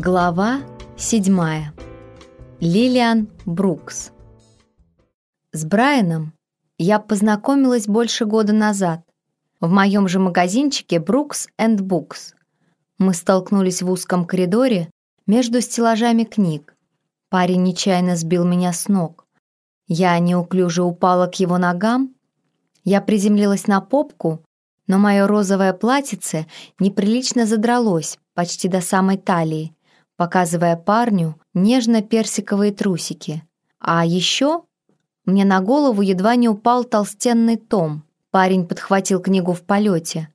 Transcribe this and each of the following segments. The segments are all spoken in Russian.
Глава 7. Лилиан Брукс. С Брайаном я познакомилась больше года назад в моем же магазинчике Brooks and Books. Мы столкнулись в узком коридоре между стеллажами книг. Парень нечаянно сбил меня с ног. Я неуклюже упала к его ногам. Я приземлилась на попку, но мое розовое платьице неприлично задралось почти до самой талии, показывая парню нежно-персиковые трусики. А еще мне на голову едва не упал толстенный том. Парень подхватил книгу в полете.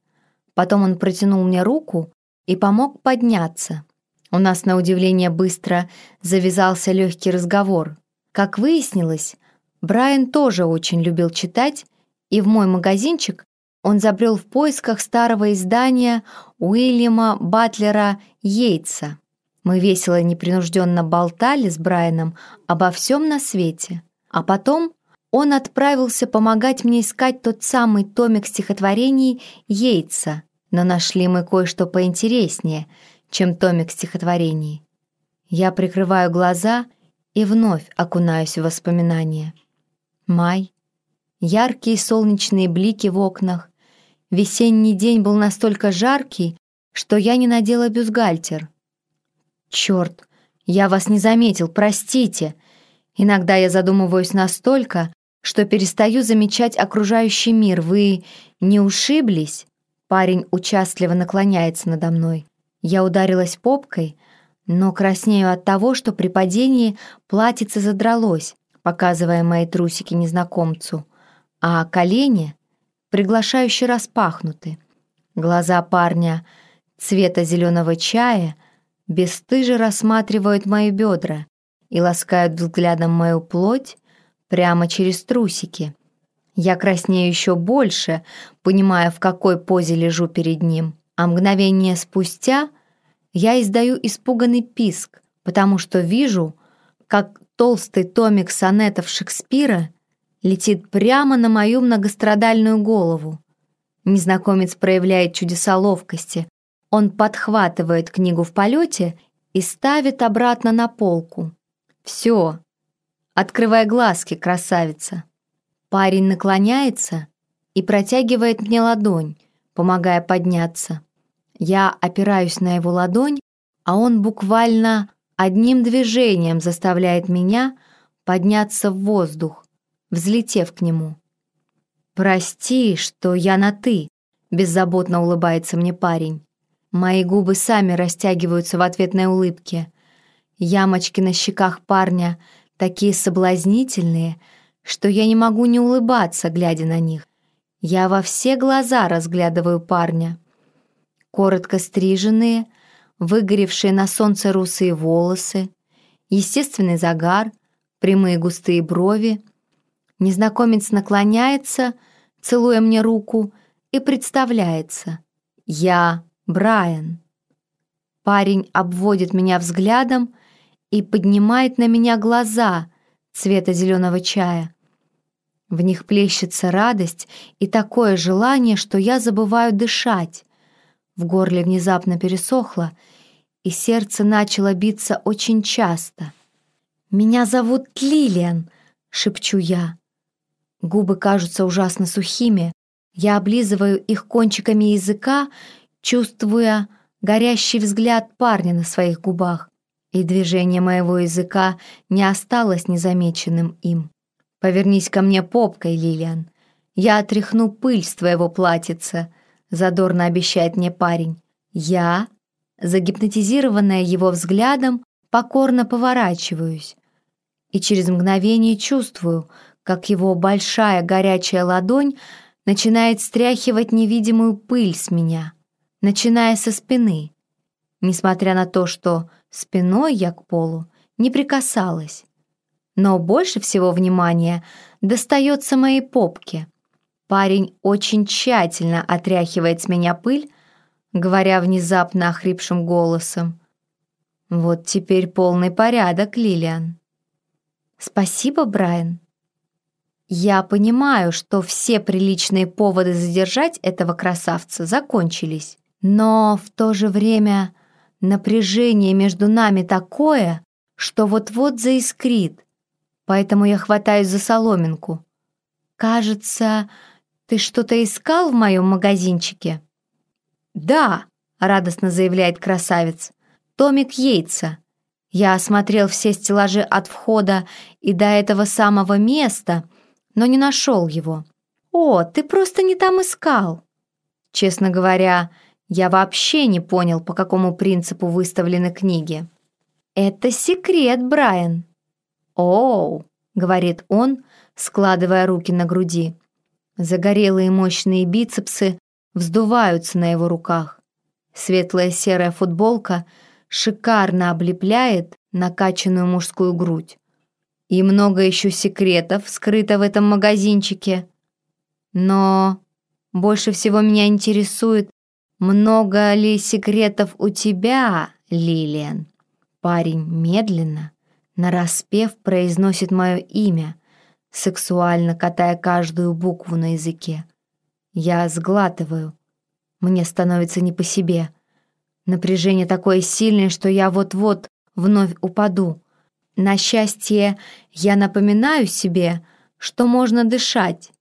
Потом он протянул мне руку и помог подняться. У нас, на удивление, быстро завязался легкий разговор. Как выяснилось, Брайан тоже очень любил читать, и в мой магазинчик он забрел в поисках старого издания Уильяма Батлера Йейтса. Мы весело и непринужденно болтали с Брайаном обо всем на свете. А потом он отправился помогать мне искать тот самый томик стихотворений Йейтса. Но нашли мы кое-что поинтереснее, чем томик стихотворений. Я прикрываю глаза и вновь окунаюсь в воспоминания. Май. Яркие солнечные блики в окнах. Весенний день был настолько жаркий, что я не надела бюстгальтер. «Черт, я вас не заметил, простите!» Иногда я задумываюсь настолько, что перестаю замечать окружающий мир. Вы не ушиблись?» Парень участливо наклоняется надо мной. Я ударилась попкой, но краснею от того, что при падении платьице задралось, показывая мои трусики незнакомцу, а колени приглашающе распахнуты. Глаза парня цвета зеленого чая бесстыже рассматривают мои бедра и ласкают взглядом мою плоть прямо через трусики. Я краснею еще больше, понимая, в какой позе лежу перед ним, а мгновение спустя я издаю испуганный писк, потому что вижу, как толстый томик сонетов Шекспира летит прямо на мою многострадальную голову. Незнакомец проявляет чудеса ловкости, он подхватывает книгу в полете и ставит обратно на полку. «Все, открывай глазки, красавица!» Парень наклоняется и протягивает мне ладонь, помогая подняться. Я опираюсь на его ладонь, а он буквально одним движением заставляет меня подняться в воздух, взлетев к нему. «Прости, что я на «ты», — беззаботно улыбается мне парень. Мои губы сами растягиваются в ответной улыбке. Ямочки на щеках парня такие соблазнительные, что я не могу не улыбаться, глядя на них. Я во все глаза разглядываю парня. Коротко стриженные, выгоревшие на солнце русые волосы, естественный загар, прямые густые брови. Незнакомец наклоняется, целуя мне руку, и представляется. Я Брайан. Парень обводит меня взглядом и поднимает на меня глаза цвета зеленого чая. В них плещется радость и такое желание, что я забываю дышать. В горле внезапно пересохло, и сердце начало биться очень часто. «Меня зовут Лилиан», — шепчу я. Губы кажутся ужасно сухими. Я облизываю их кончиками языка чувствуя горящий взгляд парня на своих губах, и движение моего языка не осталось незамеченным им. «Повернись ко мне попкой, Лилиан. Я отряхну пыль с твоего платьица», — задорно обещает мне парень. Я, загипнотизированная его взглядом, покорно поворачиваюсь и через мгновение чувствую, как его большая горячая ладонь начинает стряхивать невидимую пыль с меня начиная со спины, несмотря на то, что спиной я к полу не прикасалась. Но больше всего внимания достается моей попке. Парень очень тщательно отряхивает с меня пыль, говоря внезапно охрипшим голосом. «Вот теперь полный порядок, Лилиан». «Спасибо, Брайан». Я понимаю, что все приличные поводы задержать этого красавца закончились. Но в то же время Напряжение между нами такое, что вот-вот заискрит, поэтому я хватаюсь за соломинку. Кажется, ты что-то искал в моем магазинчике? Да, радостно заявляет красавец. Томик Йейтса. Я осмотрел все стеллажи от входа и до этого самого места, но не нашел его. «О, ты просто не там искал!» Честно говоря, я вообще не понял, по какому принципу выставлены книги. «Это секрет, Брайан!» «Оу!» — говорит он, складывая руки на груди. Загорелые мощные бицепсы вздуваются на его руках. Светлая серая футболка шикарно облепляет накачанную мужскую грудь. И много еще секретов скрыто в этом магазинчике. Но больше всего меня интересует, много ли секретов у тебя, Лилиан? Парень медленно, нараспев, произносит мое имя, сексуально катая каждую букву на языке. Я сглатываю. Мне становится не по себе. Напряжение такое сильное, что я вот-вот вновь упаду. На счастье, я напоминаю себе, что можно дышать,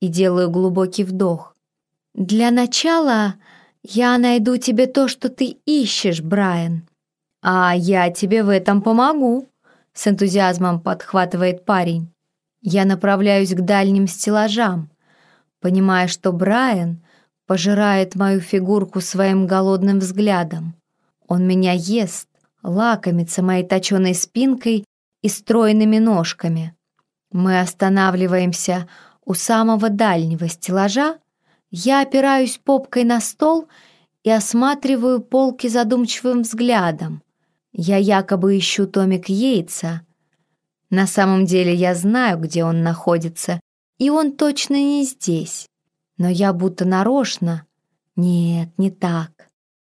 и делаю глубокий вдох. «Для начала я найду тебе то, что ты ищешь, Брайан. А я тебе в этом помогу», — с энтузиазмом подхватывает парень. Я направляюсь к дальним стеллажам, понимая, что Брайан пожирает мою фигурку своим голодным взглядом. Он меня ест, лакомится моей точеной спинкой и стройными ножками. Мы останавливаемся у самого дальнего стеллажа, я опираюсь попкой на стол и осматриваю полки задумчивым взглядом. Я якобы ищу томик Йейтса. На самом деле я знаю, где он находится, и он точно не здесь. Но я будто нарочно... Нет, не так.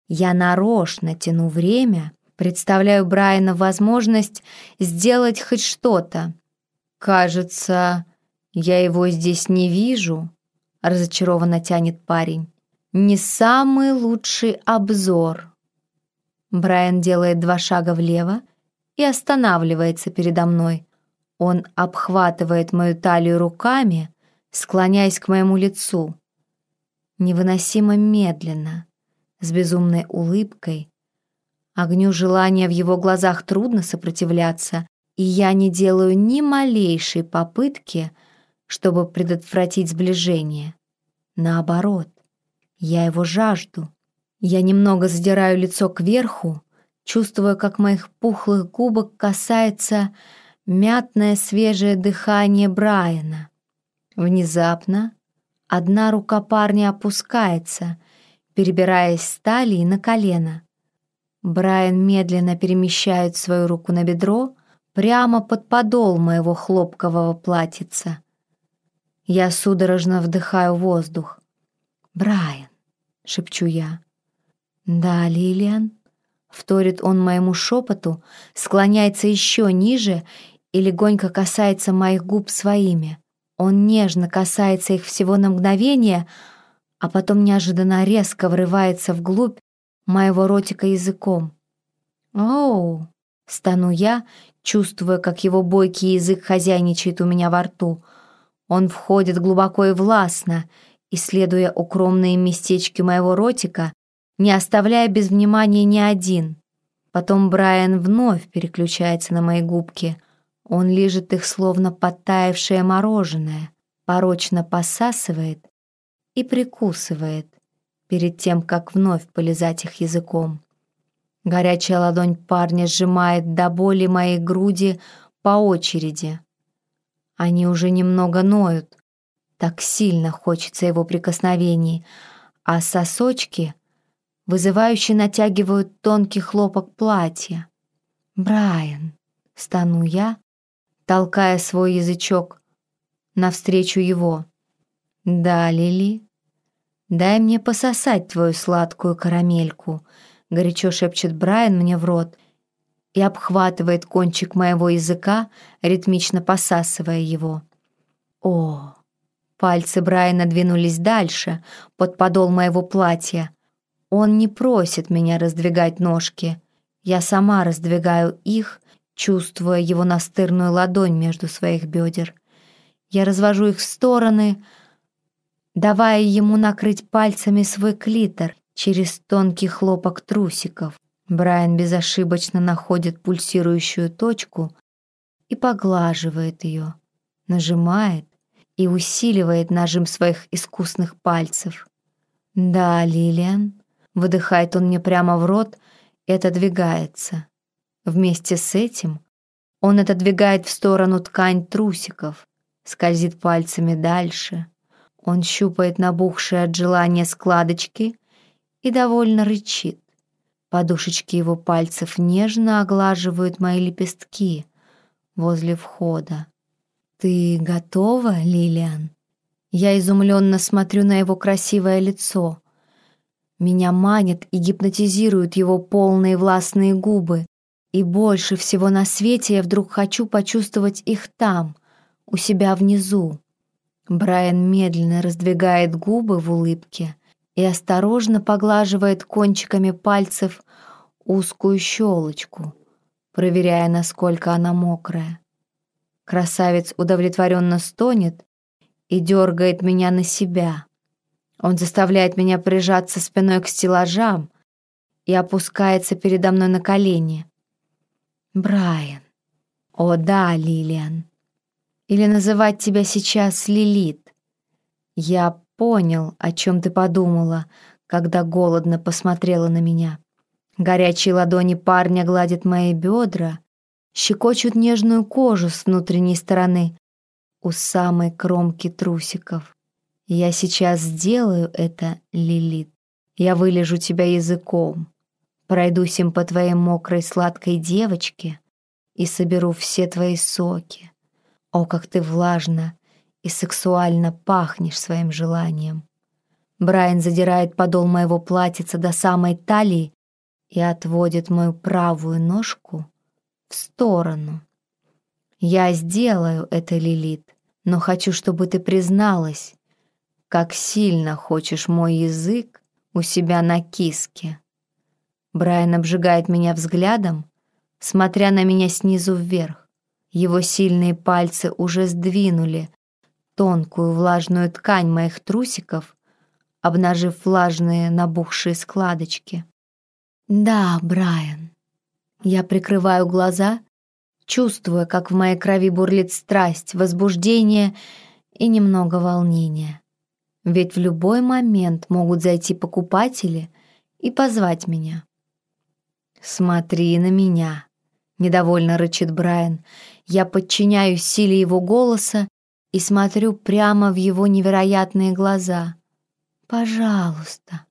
Я нарочно тяну время, представляю Брайана возможность сделать хоть что-то. Кажется, я его здесь не вижу, разочарованно тянет парень. Не самый лучший обзор. Брайан делает два шага влево и останавливается передо мной. Он обхватывает мою талию руками, склоняясь к моему лицу. Невыносимо медленно, с безумной улыбкой. Огню желания в его глазах трудно сопротивляться, и я не делаю ни малейшей попытки, чтобы предотвратить сближение. Наоборот, я его жажду. Я немного задираю лицо кверху, чувствуя, как моих пухлых губок касается мятное свежее дыхание Брайана. Внезапно одна рука парня опускается, перебираясь с талии на колено. Брайан медленно перемещает свою руку на бедро прямо под подол моего хлопкового платьица. Я судорожно вдыхаю воздух. «Брайан», — шепчу я. «Да, Лилиан», — вторит он моему шепоту, склоняется еще ниже и легонько касается моих губ своими. Он нежно касается их всего на мгновение, а потом неожиданно резко врывается вглубь моего ротика языком. «Оу!» — стану я, чувствуя, как его бойкий язык хозяйничает у меня во рту. Он входит глубоко и властно, исследуя укромные местечки моего ротика, не оставляя без внимания ни один. Потом Брайан вновь переключается на мои губки, он лижет их, словно подтаявшее мороженое, порочно посасывает и прикусывает перед тем, как вновь полизать их языком. Горячая ладонь парня сжимает до боли моей груди по очереди. Они уже немного ноют, так сильно хочется его прикосновений, а сосочки вызывающе натягивают тонкий хлопок платья. «Брайан», — стану я, толкая свой язычок навстречу его. «Да, Лили, дай мне пососать твою сладкую карамельку», — горячо шепчет Брайан мне в рот и обхватывает кончик моего языка, ритмично посасывая его. «О!» Пальцы Брайана двинулись дальше, под подол моего платья. Он не просит меня раздвигать ножки. Я сама раздвигаю их, чувствуя его настырную ладонь между своих бедер. Я развожу их в стороны, давая ему накрыть пальцами свой клитор через тонкий хлопок трусиков. Брайан безошибочно находит пульсирующую точку и поглаживает ее, нажимает и усиливает нажим своих искусных пальцев. «Да, Лилиан», — выдыхает он мне прямо в рот и отодвигается. Вместе с этим он отодвигает в сторону ткань трусиков, скользит пальцами дальше. Он щупает набухшие от желания складочки и довольно рычит. Подушечки его пальцев нежно оглаживают мои лепестки возле входа. «Ты готова, Лилиан?» Я изумленно смотрю на его красивое лицо. Меня манят и гипнотизируют его полные властные губы. И больше всего на свете я вдруг хочу почувствовать их там, у себя внизу. Брайан медленно раздвигает губы в улыбке и осторожно поглаживает кончиками пальцев узкую щелочку, проверяя, насколько она мокрая. Красавец удовлетворенно стонет и дергает меня на себя. Он заставляет меня прижаться спиной к стеллажам и опускается передо мной на колени. «Брайан». «О да, Лилиан». Или называть тебя сейчас Лилит. Я понял, о чем ты подумала, когда голодно посмотрела на меня. Горячие ладони парня гладят мои бедра, щекочут нежную кожу с внутренней стороны, у самой кромки трусиков. Я сейчас сделаю это, Лилит. Я вылежу тебя языком, пройдусь им по твоей мокрой сладкой девочке и соберу все твои соки. О, как ты влажно и сексуально пахнешь своим желанием. Брайан задирает подол моего платьица до самой талии и отводит мою правую ножку в сторону. Я сделаю это, Лилит, но хочу, чтобы ты призналась, как сильно хочешь мой язык у себя на киске. Брайан обжигает меня взглядом, смотря на меня снизу вверх. Его сильные пальцы уже сдвинули тонкую влажную ткань моих трусиков, обнажив влажные набухшие складочки. «Да, Брайан». Я прикрываю глаза, чувствуя, как в моей крови бурлит страсть, возбуждение и немного волнения. Ведь в любой момент могут зайти покупатели и позвать меня. «Смотри на меня», — недовольно рычит Брайан. Я подчиняюсь силе его голоса и смотрю прямо в его невероятные глаза. «Пожалуйста».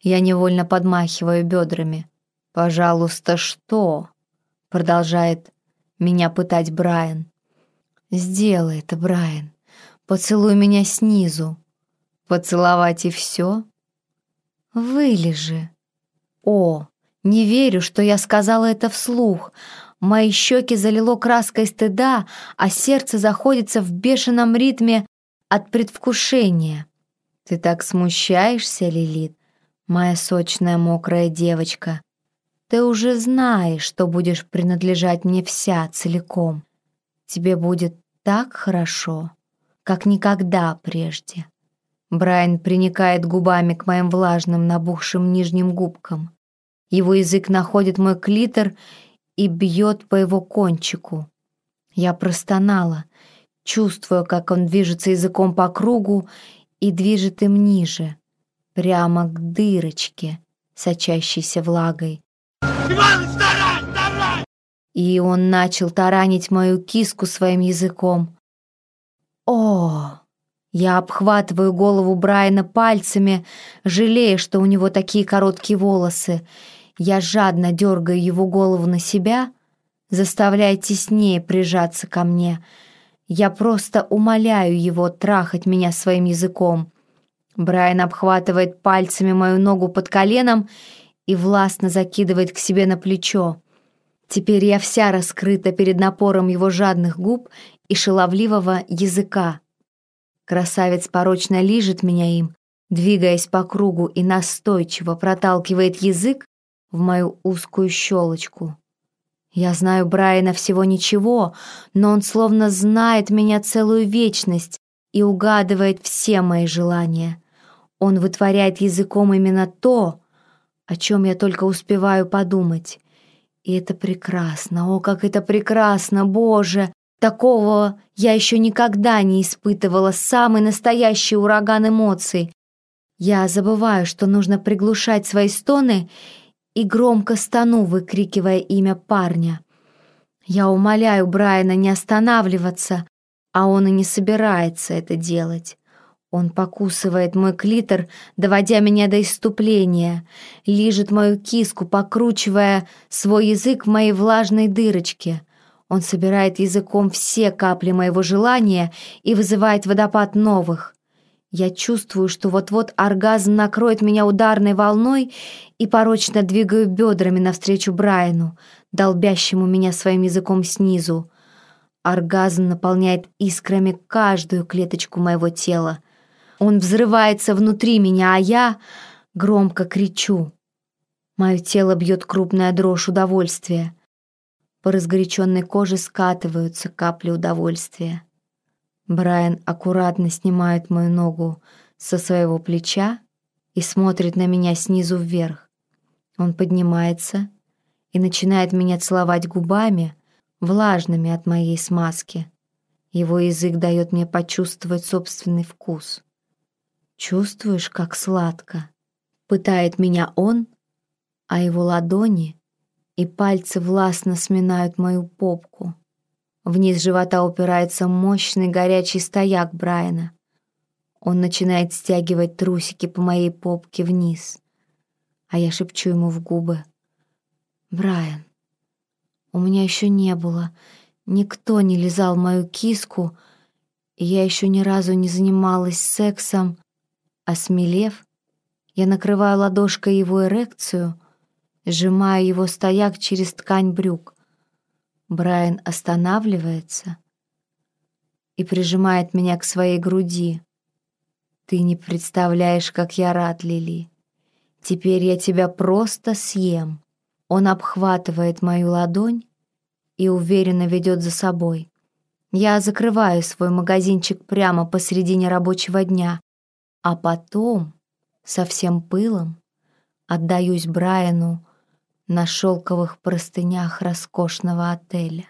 Я невольно подмахиваю бедрами. «Пожалуйста, что?» Продолжает меня пытать Брайан. «Сделай это, Брайан. Поцелуй меня снизу. Поцеловать и все?» «Вылежи». «О, не верю, что я сказала это вслух. Мои щеки залило краской стыда, а сердце заходится в бешеном ритме от предвкушения. «Ты так смущаешься, Лилит, моя сочная мокрая девочка. Ты уже знаешь, что будешь принадлежать мне вся целиком. Тебе будет так хорошо, как никогда прежде». Брайан приникает губами к моим влажным набухшим нижним губкам. Его язык находит мой клитор и бьет по его кончику. Я простонала, чувствуя, как он движется языком по кругу и движет им ниже, прямо к дырочке, сочащейся влагой. «Иван, старай, старай!» И он начал таранить мою киску своим языком. «О!» Я обхватываю голову Брайана пальцами, жалея, что у него такие короткие волосы, я жадно дергаю его голову на себя, заставляя теснее прижаться ко мне. Я просто умоляю его трахать меня своим языком. Брайан обхватывает пальцами мою ногу под коленом и властно закидывает к себе на плечо. Теперь я вся раскрыта перед напором его жадных губ и шаловливого языка. Красавец порочно лижет меня им, двигаясь по кругу и настойчиво проталкивает язык в мою узкую щелочку. Я знаю Брайана всего ничего, но он словно знает меня целую вечность и угадывает все мои желания. Он вытворяет языком именно то, о чем я только успеваю подумать. И это прекрасно, о, как это прекрасно, Боже! Такого я еще никогда не испытывала, самый настоящий ураган эмоций. Я забываю, что нужно приглушать свои стоны и громко стану, выкрикивая имя парня. Я умоляю Брайана не останавливаться, а он и не собирается это делать. Он покусывает мой клитор, доводя меня до иступления, лижет мою киску, покручивая свой язык в моей влажной дырочке. Он собирает языком все капли моего желания и вызывает водопад новых. Я чувствую, что вот-вот оргазм накроет меня ударной волной и порочно двигаю бедрами навстречу Брайану, долбящему меня своим языком снизу. Оргазм наполняет искрами каждую клеточку моего тела — он взрывается внутри меня, а я громко кричу. Мое тело бьет крупная дрожь удовольствия. По разгоряченной коже скатываются капли удовольствия. Брайан аккуратно снимает мою ногу со своего плеча и смотрит на меня снизу вверх. Он поднимается и начинает меня целовать губами, влажными от моей смазки. Его язык дает мне почувствовать собственный вкус. Чувствуешь, как сладко? Пытает меня он, а его ладони и пальцы властно сминают мою попку. Вниз живота упирается мощный горячий стояк Брайана. Он начинает стягивать трусики по моей попке вниз, а я шепчу ему в губы. «Брайан, у меня еще не было, никто не лизал мою киску, и я еще ни разу не занималась сексом Осмелев, я накрываю ладошкой его эрекцию, сжимаю его стояк через ткань брюк. Брайан останавливается и прижимает меня к своей груди. Ты не представляешь, как я рад, Лили. Теперь я тебя просто съем. Он обхватывает мою ладонь и уверенно ведет за собой. Я закрываю свой магазинчик прямо посредине рабочего дня, а потом, со всем пылом, отдаюсь Брайану на шелковых простынях роскошного отеля.